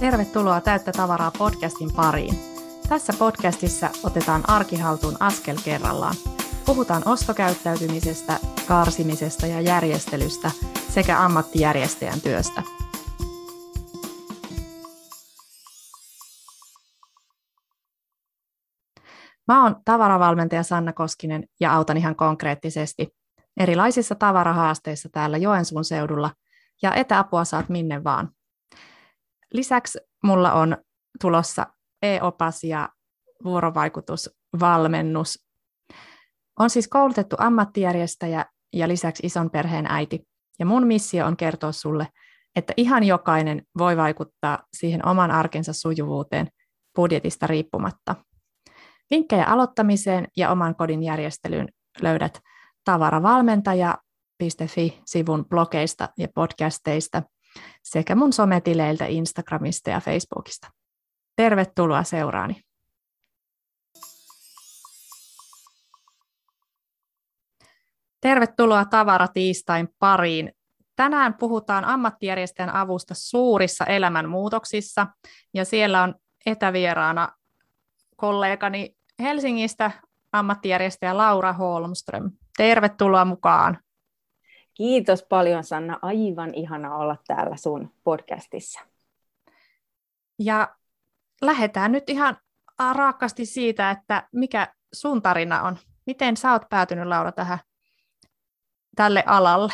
Tervetuloa Täyttä tavaraa podcastin pariin. Tässä podcastissa otetaan arkihaltuun askel kerrallaan. Puhutaan ostokäyttäytymisestä, karsimisesta ja järjestelystä sekä ammattijärjestäjän työstä. Mä oon tavaravalmentaja Sanna Koskinen ja autan ihan konkreettisesti erilaisissa tavarahaasteissa täällä Joensuun seudulla ja etäapua saat minne vaan. Lisäksi mulla on tulossa e-opas ja vuorovaikutusvalmennus. On siis koulutettu ammattijärjestäjä ja lisäksi ison perheen äiti. Ja mun missio on kertoa sulle, että ihan jokainen voi vaikuttaa siihen oman arkensa sujuvuuteen budjetista riippumatta. Vinkkejä aloittamiseen ja oman kodin järjestelyyn löydät tavaravalmentaja.fi-sivun blogeista ja podcasteista sekä mun sometileiltä Instagramista ja Facebookista. Tervetuloa seuraani. Tervetuloa Tavaratiistain pariin. Tänään puhutaan ammattijärjestäjän avusta suurissa elämänmuutoksissa ja siellä on etävieraana kollegani Helsingistä ammattijärjestäjä Laura Holmström. Tervetuloa mukaan. Kiitos paljon Sanna, aivan ihana olla täällä sun podcastissa. Ja lähdetään nyt ihan raakasti siitä, että mikä sun tarina on. Miten sä oot päätynyt Laura tähän, tälle alalle?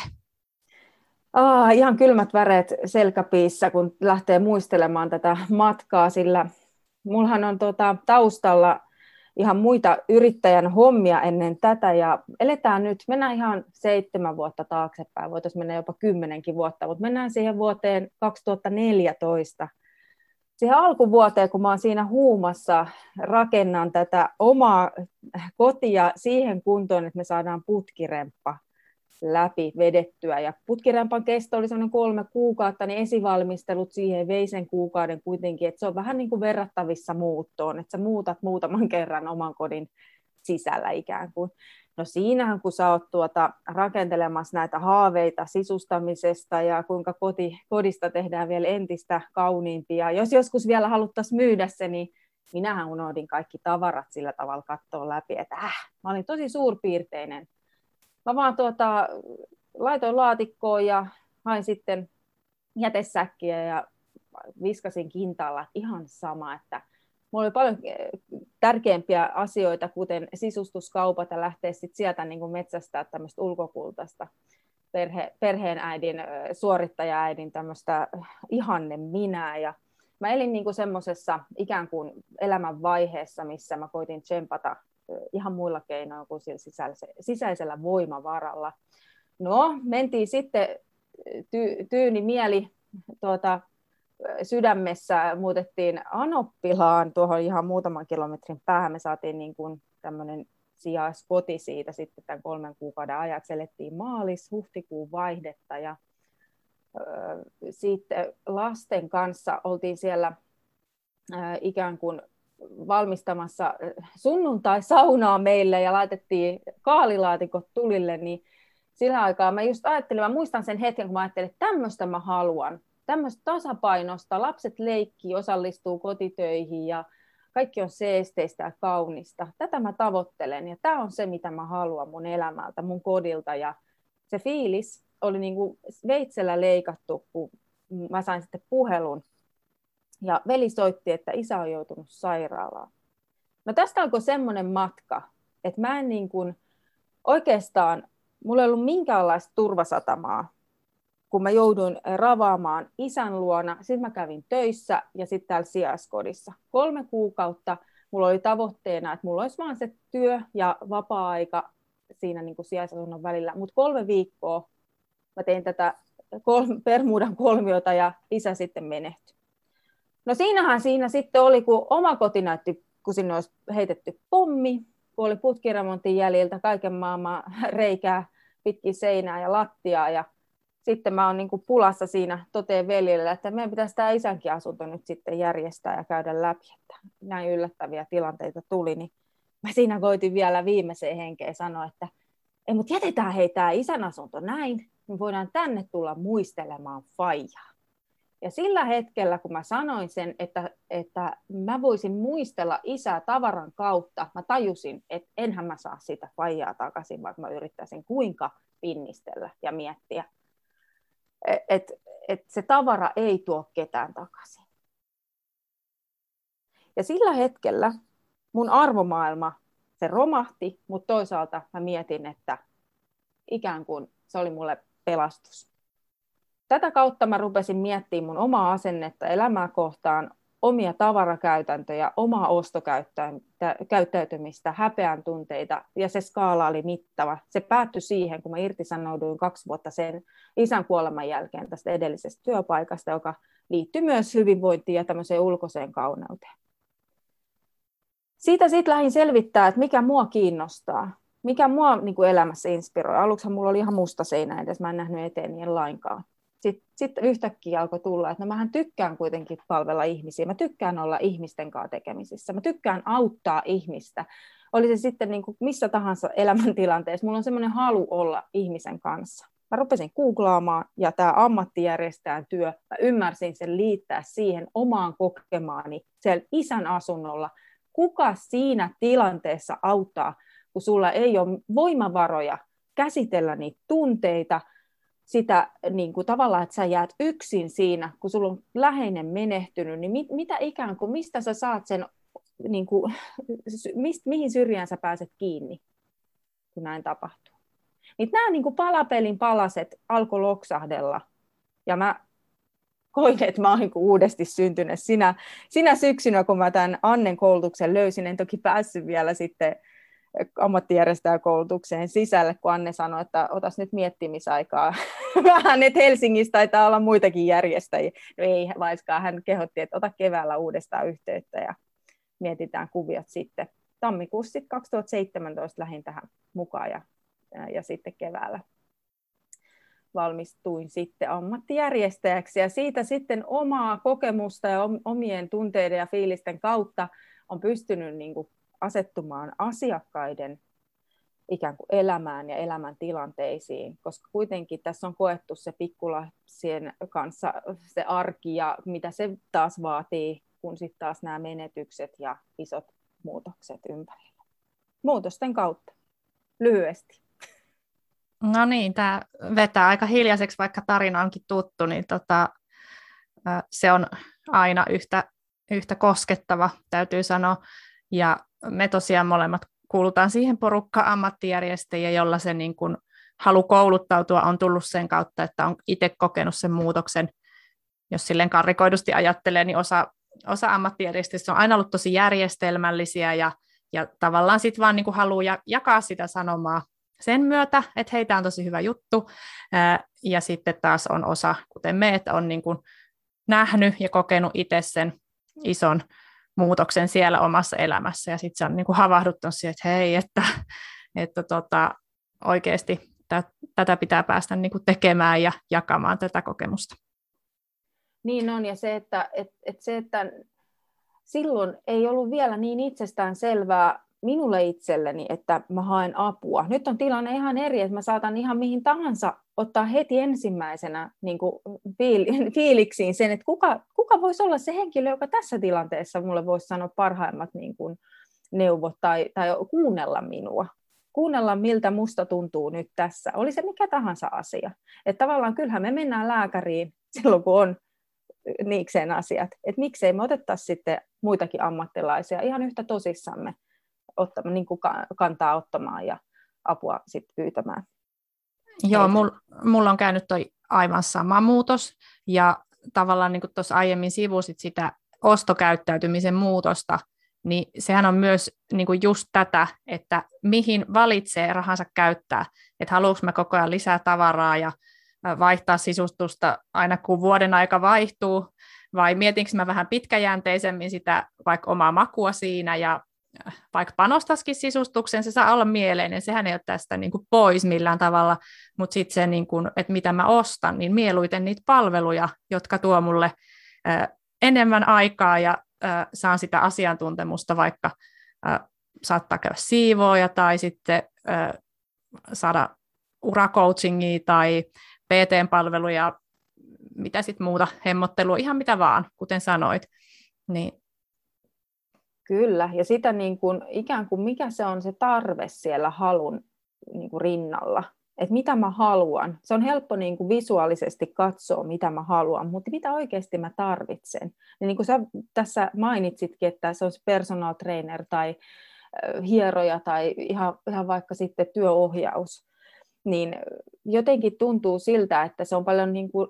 Ah, ihan kylmät väreet selkäpiissä, kun lähtee muistelemaan tätä matkaa, sillä mullahan on tuota, taustalla ihan muita yrittäjän hommia ennen tätä. Ja eletään nyt, mennään ihan seitsemän vuotta taaksepäin, voitaisiin mennä jopa kymmenenkin vuotta, mutta mennään siihen vuoteen 2014, siihen alkuvuoteen, kun mä oon siinä huumassa, rakennan tätä omaa kotia siihen kuntoon, että me saadaan putkiremppa läpi vedettyä. Ja putkirempan kesto oli sellainen kolme kuukautta, niin esivalmistelut siihen vei sen kuukauden kuitenkin, että se on vähän niin kuin verrattavissa muuttoon, että sä muutat muutaman kerran oman kodin sisällä ikään kuin. No siinähän, kun sä oot tuota, rakentelemassa näitä haaveita sisustamisesta ja kuinka koti, kodista tehdään vielä entistä kauniimpia. Jos joskus vielä haluttaisiin myydä se, niin minähän unohdin kaikki tavarat sillä tavalla katsoa läpi, että äh, mä olin tosi suurpiirteinen mä vaan tuota, laitoin laatikkoon ja hain sitten jätesäkkiä ja viskasin kintaalla, ihan sama, että mulla oli paljon eh, tärkeämpiä asioita, kuten sisustuskaupat ja lähteä sit sieltä niin kuin metsästää tämmöistä ulkokultaista perhe, perheenäidin, suorittajaäidin tämmöistä ihanne minää ja mä elin niin semmoisessa ikään kuin elämän vaiheessa, missä mä koitin tsempata ihan muilla keinoilla kuin sillä sisäisellä voimavaralla. No, mentiin sitten ty- tyyni mieli tuota, sydämessä, muutettiin Anoppilaan tuohon ihan muutaman kilometrin päähän. Me saatiin niin kuin tämmöinen sijaiskoti siitä sitten tämän kolmen kuukauden ajaksi. Elettiin maalis-huhtikuun vaihdetta ja sitten lasten kanssa oltiin siellä ikään kuin valmistamassa sunnuntai-saunaa meille ja laitettiin kaalilaatikot tulille, niin sillä aikaa mä just ajattelin, mä muistan sen hetken, kun mä ajattelin, että tämmöistä mä haluan, tämmöistä tasapainosta, lapset leikkii, osallistuu kotitöihin ja kaikki on seesteistä ja kaunista. Tätä mä tavoittelen ja tämä on se, mitä mä haluan mun elämältä, mun kodilta. Ja se fiilis oli niin kuin veitsellä leikattu, kun mä sain sitten puhelun ja veli soitti, että isä on joutunut sairaalaan. No tästä alkoi semmoinen matka, että mä en niin kuin, oikeastaan, mulla ei ollut minkäänlaista turvasatamaa, kun mä jouduin ravaamaan isän luona. Sitten mä kävin töissä ja sitten täällä sijaiskodissa. Kolme kuukautta mulla oli tavoitteena, että mulla olisi vaan se työ ja vapaa-aika siinä niin sijaisasunnon välillä. Mutta kolme viikkoa mä tein tätä kolme, Permuudan kolmiota ja isä sitten menehtyi. No siinähän siinä sitten oli, kun oma koti näytti, kun sinne olisi heitetty pommi, kun oli putkiremontin jäljiltä kaiken maailman reikää pitkin seinää ja lattiaa ja sitten mä oon niin kuin pulassa siinä toteen veljelle, että meidän pitäisi tämä isänkin asunto nyt sitten järjestää ja käydä läpi, että näin yllättäviä tilanteita tuli, niin mä siinä koitin vielä viimeiseen henkeen sanoa, että ei, mutta jätetään hei tämä isän asunto näin, niin voidaan tänne tulla muistelemaan faijaa. Ja sillä hetkellä, kun mä sanoin sen, että, että mä voisin muistella isää tavaran kautta, mä tajusin, että enhän mä saa sitä faijaa takaisin, vaikka mä yrittäisin kuinka pinnistellä ja miettiä. Että et se tavara ei tuo ketään takaisin. Ja sillä hetkellä mun arvomaailma, se romahti, mutta toisaalta mä mietin, että ikään kuin se oli mulle pelastus. Tätä kautta mä rupesin miettimään mun omaa asennetta elämää kohtaan, omia tavarakäytäntöjä, omaa ostokäyttäytymistä, häpeän tunteita, ja se skaala oli mittava. Se päättyi siihen, kun mä irtisanouduin kaksi vuotta sen isän kuoleman jälkeen tästä edellisestä työpaikasta, joka liittyy myös hyvinvointiin ja tämmöiseen ulkoiseen kauneuteen. Siitä sitten lähdin selvittää, että mikä mua kiinnostaa, mikä mua niin kuin elämässä inspiroi. Aluksi mulla oli ihan musta seinä edes, mä en nähnyt eteen lainkaan sitten sit yhtäkkiä alkoi tulla, että no mähän tykkään kuitenkin palvella ihmisiä, mä tykkään olla ihmisten kanssa tekemisissä, mä tykkään auttaa ihmistä. Oli se sitten niin kuin missä tahansa elämäntilanteessa, mulla on semmoinen halu olla ihmisen kanssa. Mä rupesin googlaamaan ja tämä ammattijärjestäjän työ, mä ymmärsin sen liittää siihen omaan kokemaani siellä isän asunnolla. Kuka siinä tilanteessa auttaa, kun sulla ei ole voimavaroja käsitellä niitä tunteita, sitä niin kuin tavallaan, että sä jäät yksin siinä, kun sulla on läheinen menehtynyt, niin mit, mitä ikään kuin, mistä sä saat sen, niin kuin, mist, mihin syrjään sä pääset kiinni, kun näin tapahtuu. Niin nämä niin kuin palapelin palaset alkoi loksahdella, ja mä koin, että mä oon niin uudesti syntynyt sinä, sinä syksynä, kun mä tämän Annen koulutuksen löysin, en toki päässyt vielä sitten ammattijärjestäjäkoulutukseen sisälle, kun Anne sanoi, että otas nyt miettimisaikaa vähän, että Helsingissä taitaa olla muitakin järjestäjiä. No ei vaiskaan, hän kehotti, että ota keväällä uudestaan yhteyttä ja mietitään kuviot sitten. Tammikuussa 2017 lähdin tähän mukaan ja, ja sitten keväällä valmistuin sitten ammattijärjestäjäksi ja siitä sitten omaa kokemusta ja omien tunteiden ja fiilisten kautta on pystynyt niin kuin asettumaan asiakkaiden ikään kuin elämään ja elämän tilanteisiin, koska kuitenkin tässä on koettu se pikkulapsien kanssa se arki ja mitä se taas vaatii, kun sitten taas nämä menetykset ja isot muutokset ympärillä. Muutosten kautta, lyhyesti. No niin, tämä vetää aika hiljaiseksi, vaikka tarina onkin tuttu, niin tota, se on aina yhtä, yhtä koskettava, täytyy sanoa. Ja me tosiaan molemmat kuulutaan siihen porukkaan ammattijärjestäjiä, jolla se niin kuin halu kouluttautua on tullut sen kautta, että on itse kokenut sen muutoksen. Jos silleen karrikoidusti ajattelee, niin osa, osa ammattijärjestöistä on aina ollut tosi järjestelmällisiä ja, ja tavallaan sitten vaan niin kuin haluaa jakaa sitä sanomaa sen myötä, että heitä on tosi hyvä juttu. Ja sitten taas on osa, kuten me, että on niin kuin nähnyt ja kokenut itse sen ison muutoksen siellä omassa elämässä ja sitten se on niin kuin havahduttanut siihen, että hei, että, että tota, oikeasti tätä pitää päästä niin kuin tekemään ja jakamaan tätä kokemusta. Niin on, ja se, että, että, että, se, että silloin ei ollut vielä niin itsestään selvää minulle itselleni, että mä haen apua. Nyt on tilanne ihan eri, että mä saatan ihan mihin tahansa ottaa heti ensimmäisenä niin kuin fiiliksiin sen, että kuka, kuka voisi olla se henkilö, joka tässä tilanteessa mulle voisi sanoa parhaimmat niin kuin neuvot tai, tai kuunnella minua. Kuunnella, miltä musta tuntuu nyt tässä. Oli se mikä tahansa asia. Että tavallaan kyllähän me mennään lääkäriin silloin, kun on niikseen asiat. Että miksei me otettaisiin sitten muitakin ammattilaisia ihan yhtä tosissamme ottamaan, niin kuin kantaa ottamaan ja apua sitten pyytämään. Joo, mulla mul on käynyt toi aivan sama muutos, ja tavallaan niin kuin tuossa aiemmin sivusit sitä ostokäyttäytymisen muutosta, niin sehän on myös niin kuin just tätä, että mihin valitsee rahansa käyttää, että haluanko mä koko ajan lisää tavaraa ja vaihtaa sisustusta aina kun vuoden aika vaihtuu, vai mietinkö mä vähän pitkäjänteisemmin sitä vaikka omaa makua siinä ja vaikka panostaisikin sisustukseen, se saa olla mieleinen, sehän ei ole tästä niin kuin pois millään tavalla, mutta sitten se, niin kuin, että mitä mä ostan, niin mieluiten niitä palveluja, jotka tuo mulle enemmän aikaa ja saan sitä asiantuntemusta, vaikka saattaa käydä siivooja tai sitten saada uracoachingia tai PT-palveluja, mitä sitten muuta, hemmottelua, ihan mitä vaan, kuten sanoit. Niin. Kyllä, ja sitä niin kuin, ikään kuin mikä se on se tarve siellä halun niin kuin rinnalla, että mitä mä haluan. Se on helppo niin kuin visuaalisesti katsoa, mitä mä haluan, mutta mitä oikeasti mä tarvitsen. Ja niin kuin sä tässä mainitsitkin, että se on personal trainer tai hieroja tai ihan, ihan vaikka sitten työohjaus, niin jotenkin tuntuu siltä, että se on paljon niin kuin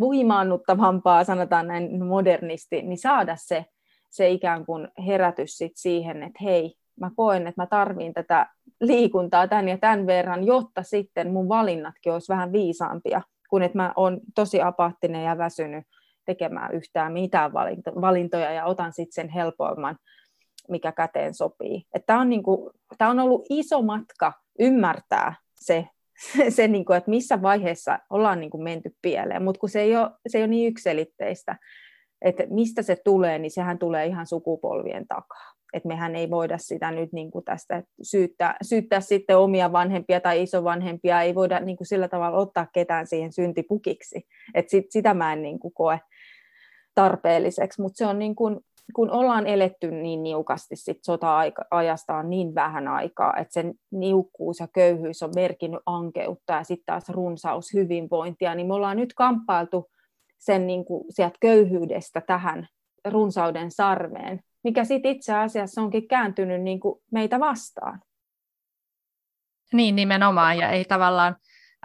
voimaannuttavampaa, sanotaan näin modernisti, niin saada se, se ikään kuin herätys sit siihen, että hei, mä koen, että mä tarviin tätä liikuntaa tämän ja tämän verran, jotta sitten mun valinnatkin olisi vähän viisaampia, kun että mä oon tosi apaattinen ja väsynyt tekemään yhtään mitään valintoja ja otan sitten sen helpoimman, mikä käteen sopii. Tämä on, niinku, on ollut iso matka ymmärtää se, se niinku, että missä vaiheessa ollaan niinku menty pieleen, mutta kun se ei, ole, se niin ykselitteistä, että mistä se tulee, niin sehän tulee ihan sukupolvien takaa. Että mehän ei voida sitä nyt niin kuin tästä syyttää, syyttää sitten omia vanhempia tai isovanhempia, ei voida niin kuin sillä tavalla ottaa ketään siihen syntipukiksi. Et sit, sitä mä en niin kuin koe tarpeelliseksi, mutta se on niin kuin, kun ollaan eletty niin niukasti sit sota-ajasta on niin vähän aikaa, että sen niukkuus ja köyhyys on merkinnyt ankeutta ja sitten taas runsaus hyvinvointia, niin me ollaan nyt kamppailtu sen niin kuin sieltä köyhyydestä tähän runsauden sarveen, mikä sitten itse asiassa onkin kääntynyt niin kuin meitä vastaan. Niin, nimenomaan, ja ei tavallaan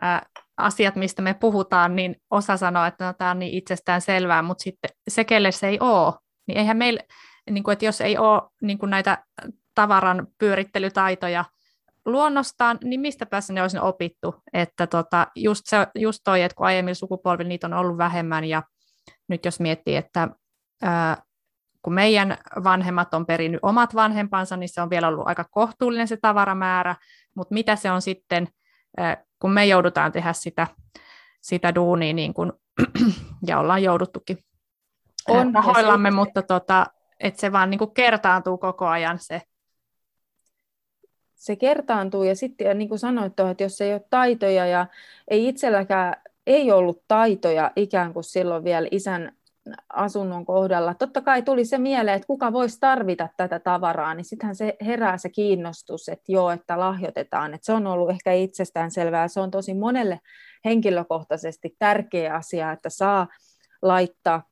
ää, asiat, mistä me puhutaan, niin osa sanoo, että no, tämä on niin itsestään selvää, mutta sitten se, kelle se ei ole, niin eihän meillä, niin kuin, että jos ei ole niin kuin näitä tavaran pyörittelytaitoja luonnostaan, niin mistä päässä ne olisi opittu, että tota, just, se, just toi, että kun aiemmin sukupolvilla niitä on ollut vähemmän, ja nyt jos miettii, että ää, kun meidän vanhemmat on perinnyt omat vanhempansa, niin se on vielä ollut aika kohtuullinen se tavaramäärä, mutta mitä se on sitten, kun me joudutaan tehdä sitä, sitä duunia, niin kun, ja ollaan jouduttukin on, rahoillamme, mutta tota, että se vaan niin kuin kertaantuu koko ajan se. Se kertaantuu ja sitten niin kuin sanoit, että jos ei ole taitoja ja ei itselläkään ei ollut taitoja ikään kuin silloin vielä isän asunnon kohdalla. Totta kai tuli se mieleen, että kuka voisi tarvita tätä tavaraa, niin sittenhän se herää se kiinnostus, että joo, että lahjoitetaan. Että se on ollut ehkä itsestään selvää. Se on tosi monelle henkilökohtaisesti tärkeä asia, että saa laittaa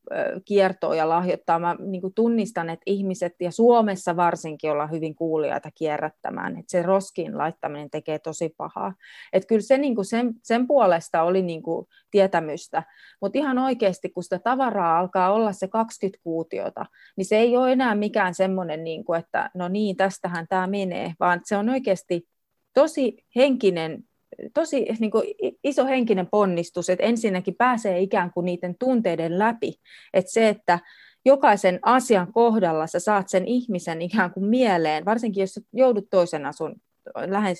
kiertoon ja lahjoittaa. Mä niin tunnistan, että ihmiset, ja Suomessa varsinkin ollaan hyvin kuulijaita kierrättämään, että se roskiin laittaminen tekee tosi pahaa. Että kyllä se niin sen, sen puolesta oli niin tietämystä, mutta ihan oikeasti, kun sitä tavaraa alkaa olla se 20 kuutiota, niin se ei ole enää mikään semmoinen, niin että no niin, tästähän tämä menee, vaan se on oikeasti tosi henkinen tosi niin kuin, iso henkinen ponnistus, että ensinnäkin pääsee ikään kuin niiden tunteiden läpi. Että se, että jokaisen asian kohdalla sä saat sen ihmisen ikään kuin mieleen, varsinkin jos joudut toisen asun,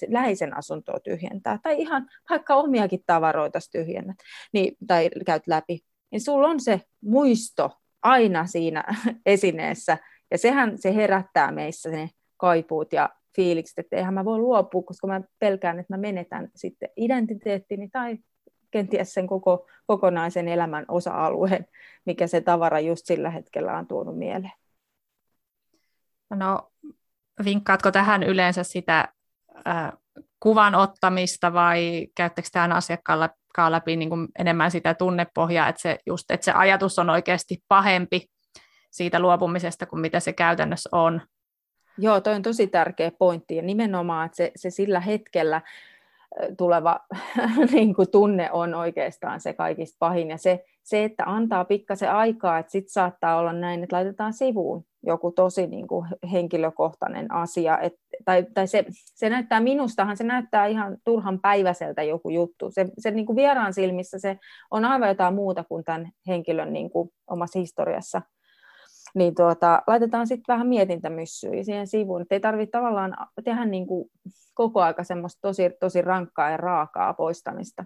läheisen asuntoa tyhjentää, tai ihan vaikka omiakin tavaroita tyhjennät, niin, tai käyt läpi, niin sulla on se muisto aina siinä esineessä, ja sehän se herättää meissä ne kaipuut ja fiilikset, että eihän mä voi luopua, koska mä pelkään, että mä menetän sitten identiteettini tai kenties sen koko, kokonaisen elämän osa-alueen, mikä se tavara just sillä hetkellä on tuonut mieleen. No, vinkkaatko tähän yleensä sitä äh, kuvan ottamista vai käyttäkö tähän asiakkaalla läpi niin kuin enemmän sitä tunnepohjaa, että se, just, että se ajatus on oikeasti pahempi siitä luopumisesta kuin mitä se käytännössä on? Joo, toi on tosi tärkeä pointti ja nimenomaan, että se, se sillä hetkellä tuleva niin kuin tunne on oikeastaan se kaikista pahin. Ja se, se että antaa pikkasen aikaa, että sitten saattaa olla näin, että laitetaan sivuun joku tosi niin kuin henkilökohtainen asia. Et, tai tai se, se näyttää minustahan, se näyttää ihan turhan päiväseltä joku juttu. Se, se niin kuin vieraan silmissä se on aivan jotain muuta kuin tämän henkilön niin kuin omassa historiassa niin tuota, laitetaan sitten vähän mietintämyssyä siihen sivuun, että ei tarvitse tavallaan tehdä niin kuin koko aika semmoista tosi, tosi rankkaa ja raakaa poistamista.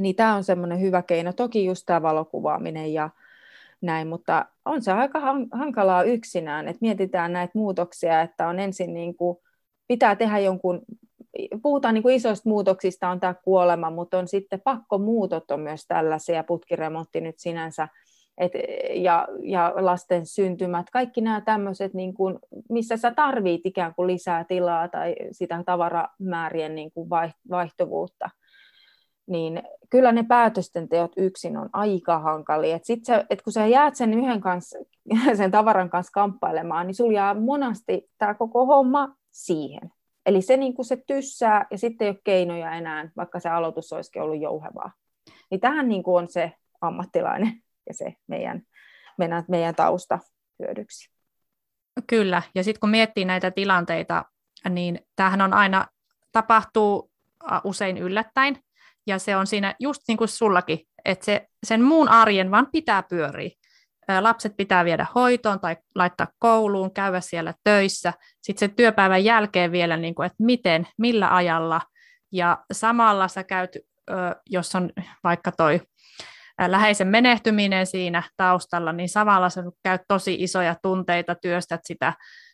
Niin tämä on semmoinen hyvä keino. Toki just tämä valokuvaaminen ja näin, mutta on se aika hankalaa yksinään, että mietitään näitä muutoksia, että on ensin niin kuin, pitää tehdä jonkun puhutaan niin kuin isoista muutoksista, on tämä kuolema, mutta on sitten pakkomuutot on myös tällaisia, putkiremontti nyt sinänsä, et, ja, ja lasten syntymät, kaikki nämä tämmöiset, niin kuin, missä sä tarvit ikään kuin lisää tilaa tai sitä tavaramäärien niin kuin vaihtuvuutta, niin kyllä ne päätösten teot yksin on aika hankalia. Et sit sä, et kun sä jäät sen yhden kanssa, sen tavaran kanssa kamppailemaan, niin sulla jää monasti tämä koko homma siihen. Eli se, niin kuin se tyssää ja sitten ei ole keinoja enää, vaikka se aloitus olisikin ollut jouhevaa. Niin tähän niin kuin on se ammattilainen ja se meidän, meidän, meidän tausta hyödyksi. Kyllä, ja sitten kun miettii näitä tilanteita, niin tämähän on aina, tapahtuu usein yllättäin, ja se on siinä just niin kuin sullakin, että se, sen muun arjen vaan pitää pyöriä. Lapset pitää viedä hoitoon tai laittaa kouluun, käydä siellä töissä. Sitten se työpäivän jälkeen vielä, niin kuin, että miten, millä ajalla. Ja samalla sä käyt, jos on vaikka toi läheisen menehtyminen siinä taustalla, niin samalla sä käyt tosi isoja tunteita, työstät sitä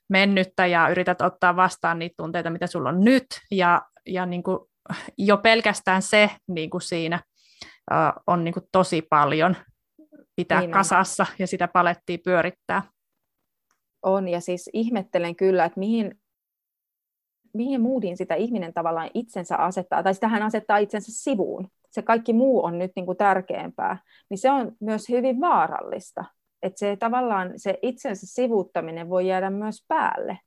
mennyttä ja yrität ottaa vastaan niitä tunteita, mitä sulla on nyt. Ja, ja niin kuin jo pelkästään se niin kuin siinä on niin kuin tosi paljon pitää niin kasassa ja sitä palettia pyörittää. On, ja siis ihmettelen kyllä, että mihin, mihin moodiin sitä ihminen tavallaan itsensä asettaa, tai sitähän asettaa itsensä sivuun. Se kaikki muu on nyt niin kuin tärkeämpää, niin se on myös hyvin vaarallista. Että se tavallaan se itsensä sivuuttaminen voi jäädä myös päälle.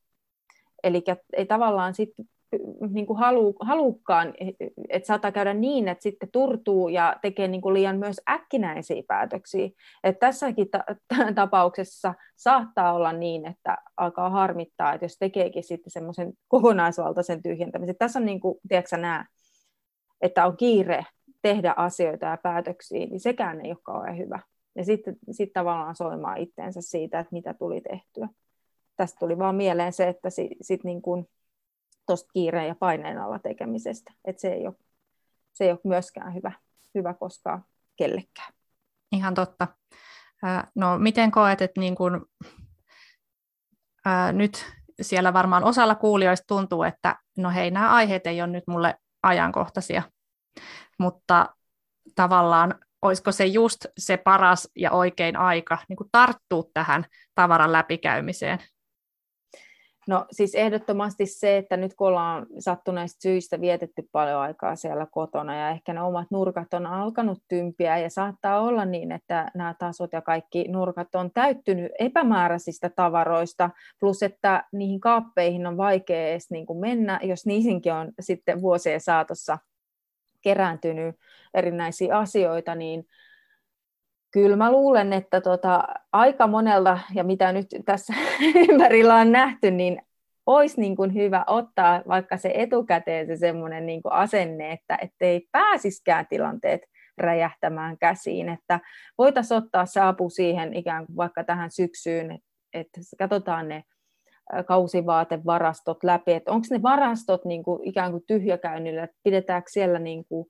Eli ei tavallaan sitten niin kuin halu, halukkaan, että saattaa käydä niin, että sitten turtuu ja tekee niin kuin liian myös äkkinäisiä päätöksiä. Että tässäkin ta- tapauksessa saattaa olla niin, että alkaa harmittaa, että jos tekeekin sitten semmoisen kokonaisvaltaisen tyhjentämisen. Tässä on niin kuin, tiedätkö nämä, että on kiire tehdä asioita ja päätöksiä, niin sekään ei ole kauhean hyvä. Ja sitten sit tavallaan soimaa itteensä siitä, että mitä tuli tehtyä. Tästä tuli vaan mieleen se, että sit, sit niin kuin, tuosta kiireen ja paineen alla tekemisestä. Et se, ei ole, se ei ole myöskään hyvä, hyvä koskaan kellekään. Ihan totta. No miten koet, että niin kun, ää, nyt siellä varmaan osalla kuulijoista tuntuu, että no hei, nämä aiheet ei ole nyt mulle ajankohtaisia, mutta tavallaan olisiko se just se paras ja oikein aika niin tarttua tähän tavaran läpikäymiseen? No siis ehdottomasti se, että nyt kun ollaan sattuneista syistä vietetty paljon aikaa siellä kotona ja ehkä ne omat nurkat on alkanut tympiä ja saattaa olla niin, että nämä tasot ja kaikki nurkat on täyttynyt epämääräisistä tavaroista, plus että niihin kaappeihin on vaikea edes niin kuin mennä, jos niihinkin on sitten vuosien saatossa kerääntynyt erinäisiä asioita, niin Kyllä mä luulen, että tota, aika monella, ja mitä nyt tässä ympärillä on nähty, niin olisi niin kuin hyvä ottaa vaikka se etukäteen se semmoinen niin kuin asenne, että ei pääsiskään tilanteet räjähtämään käsiin, että voitaisiin ottaa se apu siihen ikään kuin vaikka tähän syksyyn, että katsotaan ne kausivaatevarastot läpi, että onko ne varastot niin kuin ikään kuin tyhjäkäynnillä, että pidetäänkö siellä niin kuin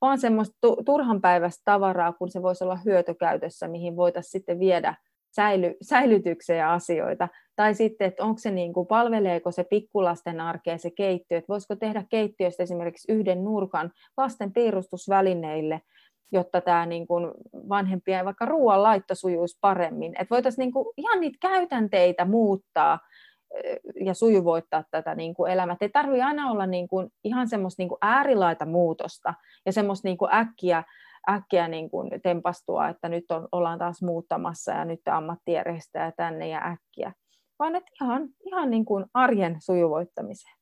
vaan semmoista turhan päivästä tavaraa, kun se voisi olla hyötykäytössä, mihin voitaisiin sitten viedä säily, säilytykseen asioita. Tai sitten, että onko se niin kuin, palveleeko se pikkulasten arkea se keittiö, että voisiko tehdä keittiöstä esimerkiksi yhden nurkan lasten piirustusvälineille, jotta tämä niin kuin vanhempien vaikka ruoan laitto sujuisi paremmin. Että voitaisiin niin kuin ihan niitä käytänteitä muuttaa ja sujuvoittaa tätä niin kuin elämää. Ei tarvitse aina olla niin kuin, ihan semmoista niin kuin äärilaita muutosta ja semmoista niin kuin äkkiä, äkkiä niin kuin tempastua, että nyt on, ollaan taas muuttamassa ja nyt ammattijärjestäjä tänne ja äkkiä, vaan että ihan, ihan niin kuin arjen sujuvoittamiseen.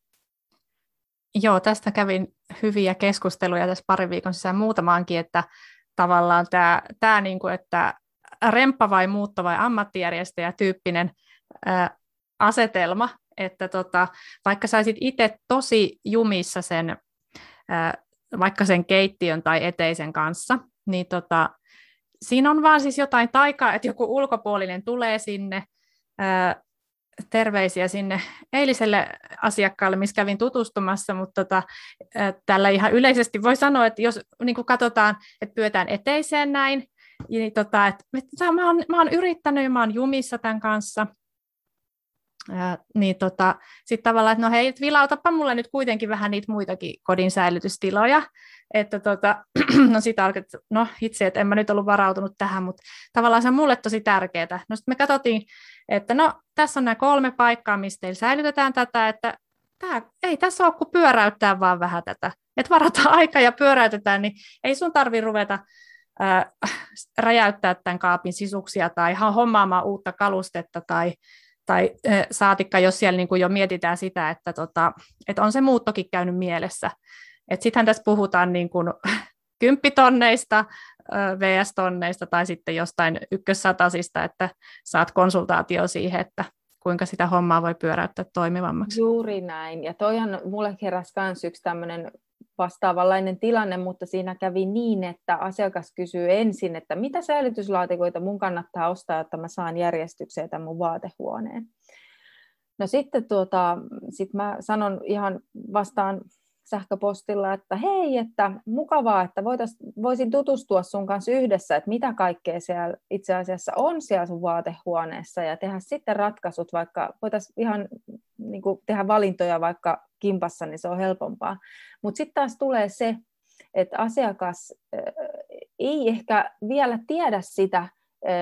Joo, tästä kävin hyviä keskusteluja tässä parin viikon sisään muutamaankin, että tavallaan tämä, tämä niin kuin, että remppa vai muutto vai ammattijärjestäjä tyyppinen asetelma, että tota, vaikka saisit itse tosi jumissa sen, vaikka sen keittiön tai eteisen kanssa, niin tota, siinä on vaan siis jotain taikaa, että joku ulkopuolinen tulee sinne, terveisiä sinne eiliselle asiakkaalle, missä kävin tutustumassa, mutta tota, tällä ihan yleisesti voi sanoa, että jos niin katsotaan, että pyötään eteiseen näin, niin tota, että, että mä, oon, mä oon yrittänyt ja mä oon jumissa tämän kanssa, Niin tota, sitten tavallaan, että no hei, vilautapa mulle nyt kuitenkin vähän niitä muitakin kodin säilytystiloja, että tota, no sitä alkoi, että no itse, että en mä nyt ollut varautunut tähän, mutta tavallaan se on mulle tosi tärkeää. No sitten me katsottiin, että no tässä on nämä kolme paikkaa, mistä teillä säilytetään tätä, että tää, ei tässä ole kuin pyöräyttää vaan vähän tätä. Että varataan aika ja pyöräytetään, niin ei sun tarvi ruveta ää, räjäyttää tämän kaapin sisuksia tai hommaamaan uutta kalustetta tai, tai saatikka, jos siellä niin kuin jo mietitään sitä, että, tota, että on se muuttokin käynyt mielessä. Sittenhän tässä puhutaan niin kuin kymppitonneista, VS-tonneista tai sitten jostain ykkössatasista, että saat konsultaatio siihen, että kuinka sitä hommaa voi pyöräyttää toimivammaksi. Juuri näin. Ja toihan mulle heräsi myös yksi tämmöinen vastaavanlainen tilanne, mutta siinä kävi niin, että asiakas kysyy ensin, että mitä säilytyslaatikoita mun kannattaa ostaa, että mä saan järjestykseen tämän mun vaatehuoneen. No sitten tuota, sit mä sanon ihan vastaan sähköpostilla, että hei, että mukavaa, että voitais, voisin tutustua sun kanssa yhdessä, että mitä kaikkea siellä itse asiassa on siellä sun vaatehuoneessa ja tehdä sitten ratkaisut, vaikka voitaisiin ihan niin kuin, tehdä valintoja vaikka kimpassa, niin se on helpompaa. Mutta sitten taas tulee se, että asiakas ei ehkä vielä tiedä sitä,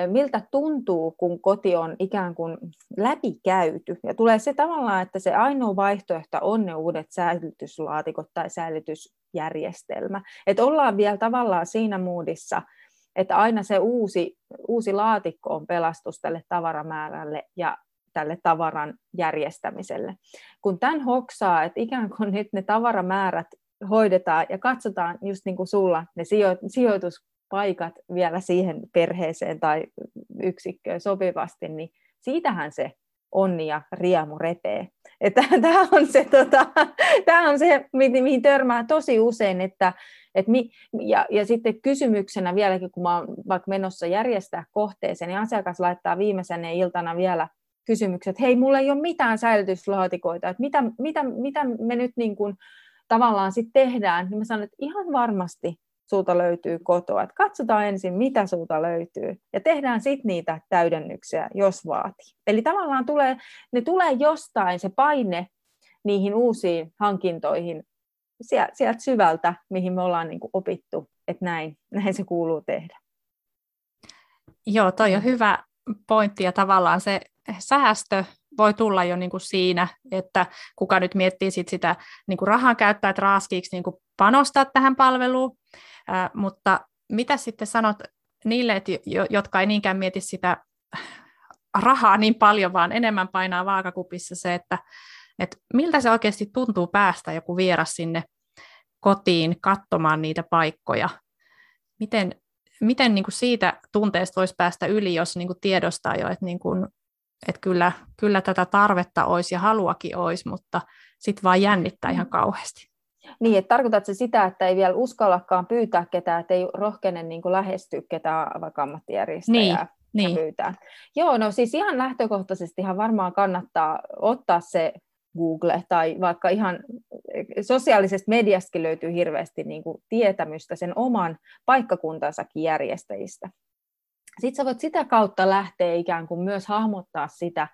miltä tuntuu, kun koti on ikään kuin läpikäyty. Ja tulee se tavallaan, että se ainoa vaihtoehto on ne uudet säilytyslaatikot tai säilytysjärjestelmä. Että ollaan vielä tavallaan siinä muudissa, että aina se uusi, uusi laatikko on pelastus tälle tavaramäärälle ja tälle tavaran järjestämiselle. Kun tämän hoksaa, että ikään kuin nyt ne tavaramäärät hoidetaan ja katsotaan just niin kuin sulla ne sijoitus paikat vielä siihen perheeseen tai yksikköön sopivasti, niin siitähän se onni ja riemu repee. Tämä on se, tota, on se mihin törmää tosi usein, että, et mi, ja, ja sitten kysymyksenä vieläkin, kun mä olen vaikka menossa järjestää kohteeseen, niin asiakas laittaa viimeisenä iltana vielä kysymykset, että hei, mulla ei ole mitään säilytyslaatikoita, että mitä, mitä, mitä me nyt niin kuin tavallaan sitten tehdään, niin mä sanon, että ihan varmasti sulta löytyy kotoa. Et katsotaan ensin, mitä sulta löytyy, ja tehdään sitten niitä täydennyksiä, jos vaatii. Eli tavallaan tulee, ne tulee jostain se paine niihin uusiin hankintoihin sieltä syvältä, mihin me ollaan niin opittu, että näin, näin se kuuluu tehdä. Joo, toi on hyvä pointti ja tavallaan se säästö voi tulla jo niin kuin siinä, että kuka nyt miettii sit sitä niin kuin rahan käyttää raaskiiksi niin kuin panostaa tähän palveluun, Ää, mutta mitä sitten sanot niille, että, jotka ei niinkään mieti sitä rahaa niin paljon, vaan enemmän painaa vaakakupissa se, että, että miltä se oikeasti tuntuu päästä joku vieras sinne kotiin katsomaan niitä paikkoja. Miten, miten niin kuin siitä tunteesta voisi päästä yli, jos niin kuin tiedostaa jo, että, niin kuin, että kyllä, kyllä tätä tarvetta olisi ja haluakin olisi, mutta sitten vaan jännittää ihan kauheasti. Niin, että tarkoitatko se sitä, että ei vielä uskallakaan pyytää ketään, että ei rohkene niin kuin lähestyä ketään vaikka ammattijärjestäjää niin, niin. pyytää. Joo, no siis ihan lähtökohtaisesti ihan varmaan kannattaa ottaa se Google tai vaikka ihan sosiaalisesta mediastakin löytyy hirveästi niin kuin tietämystä sen oman paikkakuntansakin järjestäjistä. Sitten sä voit sitä kautta lähteä ikään kuin myös hahmottaa sitä,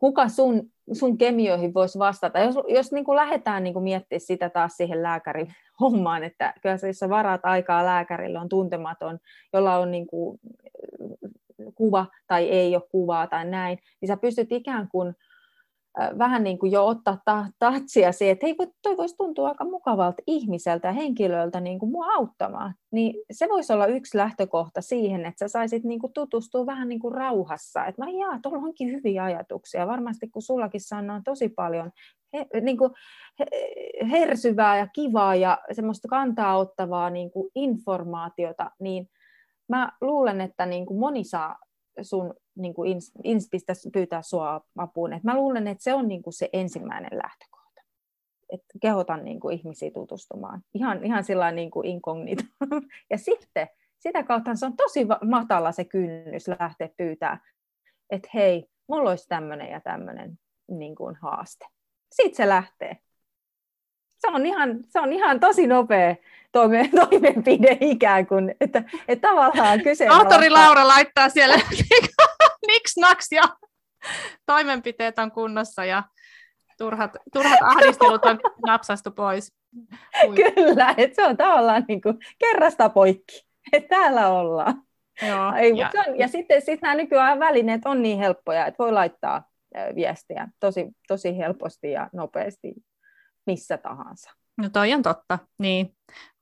kuka sun, sun kemioihin voisi vastata. Jos, jos niin kuin lähdetään niin kuin miettimään sitä taas siihen lääkärin hommaan, että kyllä se, jos sä varaat aikaa lääkärille, on tuntematon, jolla on niin kuin kuva tai ei ole kuvaa tai näin, niin sä pystyt ikään kuin vähän niin kuin jo ottaa tatsia se, että hei, toi voisi tuntua aika mukavalta ihmiseltä ja henkilöltä niin kuin mua auttamaan. Niin se voisi olla yksi lähtökohta siihen, että sä saisit niin kuin tutustua vähän niin kuin rauhassa. Että no jaa, tuolla onkin hyviä ajatuksia. Varmasti kun sullakin sanoo tosi paljon he, niin kuin hersyvää ja kivaa ja semmoista kantaa ottavaa niin kuin informaatiota, niin mä luulen, että niin kuin moni saa sun niin kuin ins, inspistä pyytää sua apuun. Et mä luulen, että se on niin kuin se ensimmäinen lähtökohta. Et kehotan niin kuin ihmisiä tutustumaan. Ihan, ihan sillä niin kuin inkognito. ja sitten sitä kautta se on tosi matala se kynnys lähteä pyytää, että hei, mulla olisi tämmöinen ja tämmöinen niin kuin haaste. Sitten se lähtee. Se on ihan, se on ihan tosi nopea toime, toimenpide ikään kuin, että, että tavallaan kyse Autori Laura laittaa siellä niks naks ja toimenpiteet on kunnossa ja turhat, turhat ahdistelut on napsastu pois. Kyllä, että se on tavallaan niin kuin kerrasta poikki, että täällä ollaan. Joo, Ei, ja, on, ja sitten sit nämä nykyään välineet on niin helppoja, että voi laittaa viestiä tosi, tosi helposti ja nopeasti missä tahansa. No toi on totta, niin.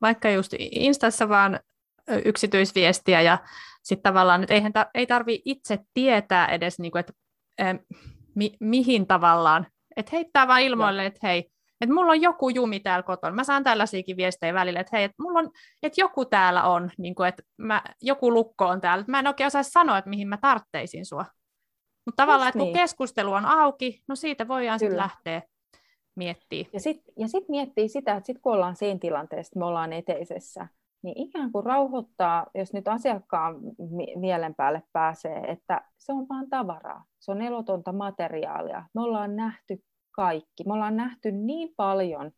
Vaikka just Instassa vaan yksityisviestiä ja sitten tavallaan, että eihän ta- ei tarvi itse tietää edes, niin kuin, että mi- mihin tavallaan, että heittää vaan ilmoille, että hei, että mulla on joku jumi täällä kotona. Mä saan tällaisiakin viestejä välillä, että hei, että mulla on, että joku täällä on, niin kuin, että mä, joku lukko on täällä. Mä en oikein osaisi sanoa, että mihin mä tartteisin sua. Mutta tavallaan, että kun niin. keskustelu on auki, no siitä voidaan sitten lähteä miettimään. Ja sitten ja sit miettii sitä, että sit kun ollaan siinä tilanteessa, että me ollaan eteisessä, niin ikään kuin rauhoittaa, jos nyt asiakkaan mielen päälle pääsee, että se on vain tavaraa, se on elotonta materiaalia. Me ollaan nähty kaikki, me ollaan nähty niin paljon,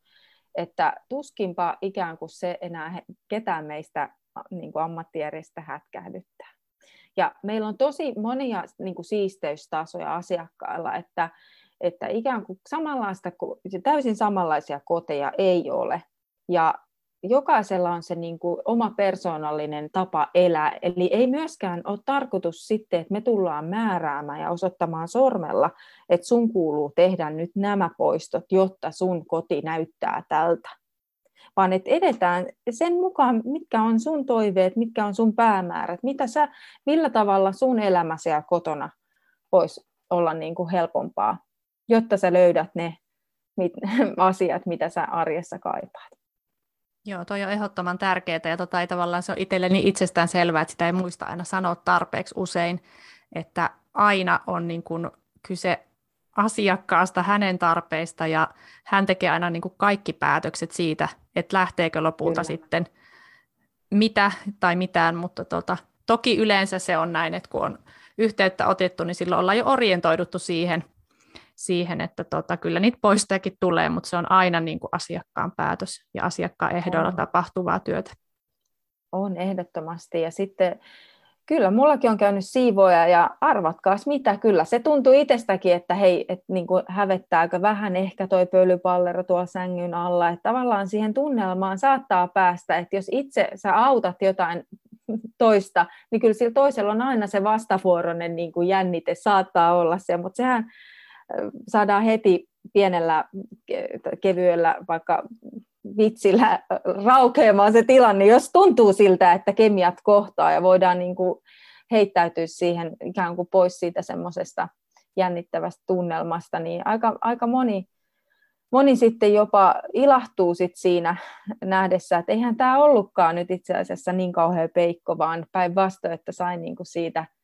että tuskinpa ikään kuin se enää ketään meistä niin kuin ammattijärjestä hätkähdyttää. Ja meillä on tosi monia niin kuin siisteystasoja asiakkailla, että, että ikään kuin samanlaista, täysin samanlaisia koteja ei ole. Ja jokaisella on se niin kuin oma persoonallinen tapa elää. Eli ei myöskään ole tarkoitus sitten, että me tullaan määräämään ja osoittamaan sormella, että sun kuuluu tehdä nyt nämä poistot, jotta sun koti näyttää tältä. Vaan että edetään sen mukaan, mitkä on sun toiveet, mitkä on sun päämäärät, mitä sä, millä tavalla sun elämäsi ja kotona voisi olla niin kuin helpompaa, jotta sä löydät ne asiat, mitä sä arjessa kaipaat. Joo, toi on ehdottoman tärkeää ja tota, ei tavallaan se on itselleni itsestään selvää, että sitä ei muista aina sanoa tarpeeksi usein, että aina on niin kuin kyse asiakkaasta, hänen tarpeista ja hän tekee aina niin kuin kaikki päätökset siitä, että lähteekö lopulta Kyllä. sitten mitä tai mitään, mutta tota, toki yleensä se on näin, että kun on yhteyttä otettu, niin silloin ollaan jo orientoiduttu siihen, siihen, että tota, kyllä niitä poistojakin tulee, mutta se on aina niin kuin asiakkaan päätös ja asiakkaan ehdoilla on. tapahtuvaa työtä. On ehdottomasti. Ja sitten kyllä, mullakin on käynyt siivoja ja arvatkaas mitä, kyllä se tuntuu itsestäkin, että hei, että niin kuin hävettääkö vähän ehkä toi pölypallero tuolla sängyn alla, että tavallaan siihen tunnelmaan saattaa päästä, että jos itse sä autat jotain toista, niin kyllä sillä toisella on aina se vastavuoroinen niin kuin jännite, saattaa olla se, mutta sehän saadaan heti pienellä kevyellä vaikka vitsillä raukeamaan se tilanne, jos tuntuu siltä, että kemiat kohtaa ja voidaan niin kuin heittäytyä siihen ikään kuin pois siitä semmoisesta jännittävästä tunnelmasta, niin aika, aika moni, moni sitten jopa ilahtuu sit siinä nähdessä, että eihän tämä ollutkaan nyt itse asiassa niin kauhean peikko, vaan päinvastoin, että sain niin kuin siitä –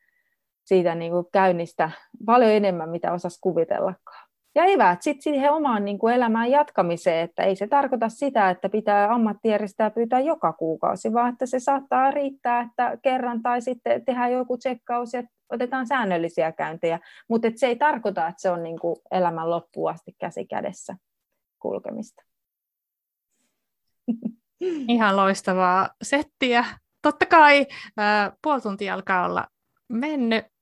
siitä niin kuin käynnistä paljon enemmän, mitä osas kuvitellakaan. Ja eväät sitten siihen omaan niin kuin elämään jatkamiseen, että ei se tarkoita sitä, että pitää ammattijärjestää pyytää joka kuukausi, vaan että se saattaa riittää, että kerran tai sitten tehdään joku tsekkaus ja otetaan säännöllisiä käyntejä, mutta se ei tarkoita, että se on niin kuin elämän loppuun asti käsi kädessä kulkemista. Ihan loistavaa settiä. Totta kai puoli tuntia alkaa olla mennyt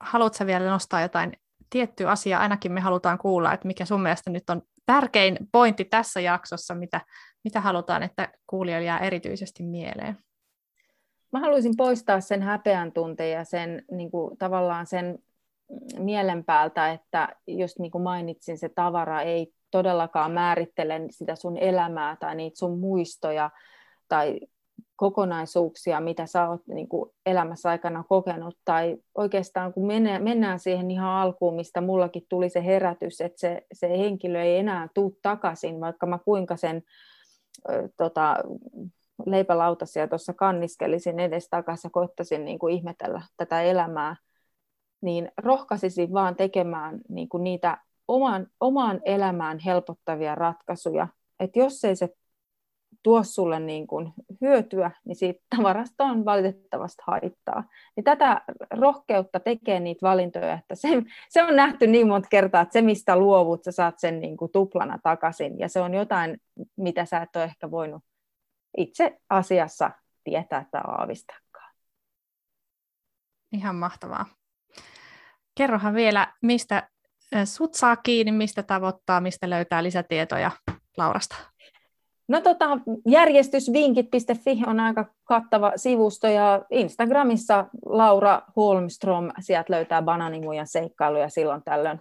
haluatko vielä nostaa jotain tiettyä asiaa, ainakin me halutaan kuulla, että mikä sun mielestä nyt on tärkein pointti tässä jaksossa, mitä, mitä halutaan, että kuulijoille jää erityisesti mieleen? Mä haluaisin poistaa sen häpeän tunteen ja sen niin kuin, tavallaan sen mielen päältä, että just niin kuin mainitsin, se tavara ei todellakaan määrittele sitä sun elämää tai niitä sun muistoja tai kokonaisuuksia, mitä sä oot niin kuin elämässä aikana kokenut, tai oikeastaan kun mennään, mennään siihen ihan alkuun, mistä mullakin tuli se herätys, että se, se henkilö ei enää tuu takaisin, vaikka mä kuinka sen ö, tota, leipälautasia tuossa kanniskelisin edes takaisin ja koittaisin niin kuin ihmetellä tätä elämää, niin rohkaisisin vaan tekemään niin kuin niitä oman, omaan elämään helpottavia ratkaisuja. että jos ei se tuo sulle niin kuin hyötyä, niin siitä tavarasta on valitettavasti haittaa. Niin tätä rohkeutta tekee niitä valintoja, että se, se on nähty niin monta kertaa, että se mistä luovut, sä saat sen niin kuin tuplana takaisin, ja se on jotain, mitä sä et ole ehkä voinut itse asiassa tietää tai aavistakaan. Ihan mahtavaa. Kerrohan vielä, mistä sut saa kiinni, mistä tavoittaa, mistä löytää lisätietoja Laurasta. No tota, järjestysvinkit.fi on aika kattava sivusto ja Instagramissa Laura Holmström, sieltä löytää bananimujan seikkailuja silloin tällöin.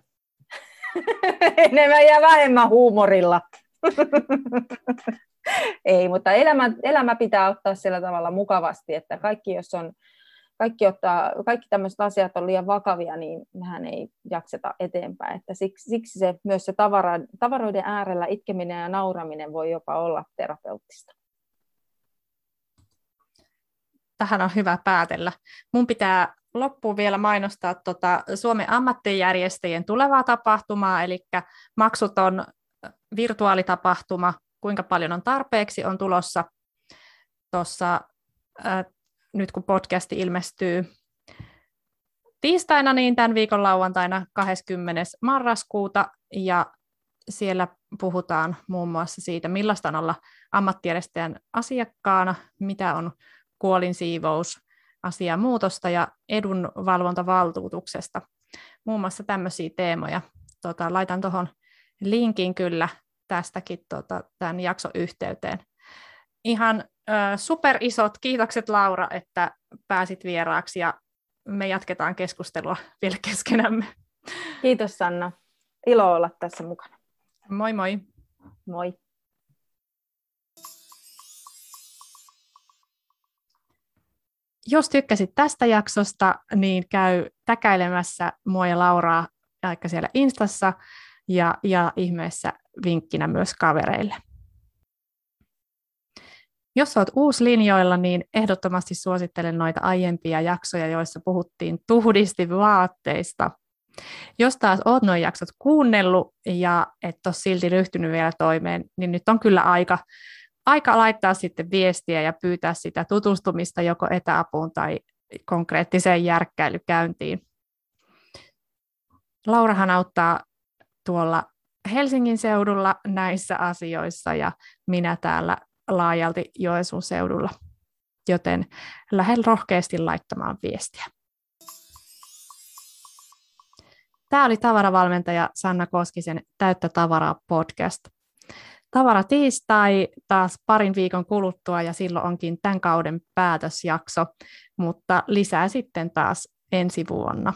Enemmän ja vähemmän huumorilla. Ei, mutta elämä, elämä pitää ottaa sillä tavalla mukavasti, että kaikki jos on kaikki, ottaa, kaikki tämmöiset asiat on liian vakavia, niin mehän ei jakseta eteenpäin. Että siksi, siksi se, myös se tavara, tavaroiden äärellä itkeminen ja nauraminen voi jopa olla terapeuttista. Tähän on hyvä päätellä. Mun pitää loppuun vielä mainostaa tuota Suomen ammattijärjestäjien tulevaa tapahtumaa, eli maksuton virtuaalitapahtuma, kuinka paljon on tarpeeksi, on tulossa tuossa nyt kun podcasti ilmestyy tiistaina, niin tämän viikon lauantaina 20. marraskuuta, ja siellä puhutaan muun muassa siitä, millaista on olla ammattijärjestäjän asiakkaana, mitä on kuolinsiivous, asiamuutosta ja edunvalvontavaltuutuksesta. Muun muassa tämmöisiä teemoja. Tota, laitan tuohon linkin kyllä tästäkin tota, tämän jakson yhteyteen. Ihan super isot kiitokset Laura, että pääsit vieraaksi ja me jatketaan keskustelua vielä keskenämme. Kiitos Sanna. Ilo olla tässä mukana. Moi moi. Moi. Jos tykkäsit tästä jaksosta, niin käy täkäilemässä mua ja Lauraa aika siellä Instassa ja, ja ihmeessä vinkkinä myös kavereille. Jos olet linjoilla, niin ehdottomasti suosittelen noita aiempia jaksoja, joissa puhuttiin tuhdisti vaatteista. Jos taas olet nuo jaksot kuunnellut ja et ole silti ryhtynyt vielä toimeen, niin nyt on kyllä aika, aika laittaa sitten viestiä ja pyytää sitä tutustumista joko etäapuun tai konkreettiseen järkkäilykäyntiin. Laurahan auttaa tuolla Helsingin seudulla näissä asioissa ja minä täällä laajalti Joensuun seudulla, joten lähden rohkeasti laittamaan viestiä. Tämä oli tavaravalmentaja Sanna Koskisen Täyttä tavaraa podcast. Tavara tiistai taas parin viikon kuluttua ja silloin onkin tämän kauden päätösjakso, mutta lisää sitten taas ensi vuonna.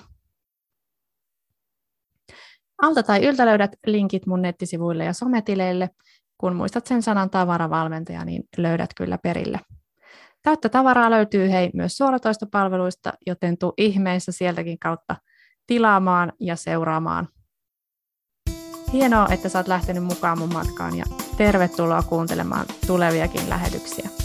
Alta tai yltä löydät linkit mun nettisivuille ja sometileille – kun muistat sen sanan tavaravalmentaja, niin löydät kyllä perille. Täyttä tavaraa löytyy hei myös suoratoistopalveluista, joten tuu ihmeessä sieltäkin kautta tilaamaan ja seuraamaan. Hienoa, että sä oot lähtenyt mukaan mun matkaan ja tervetuloa kuuntelemaan tuleviakin lähetyksiä.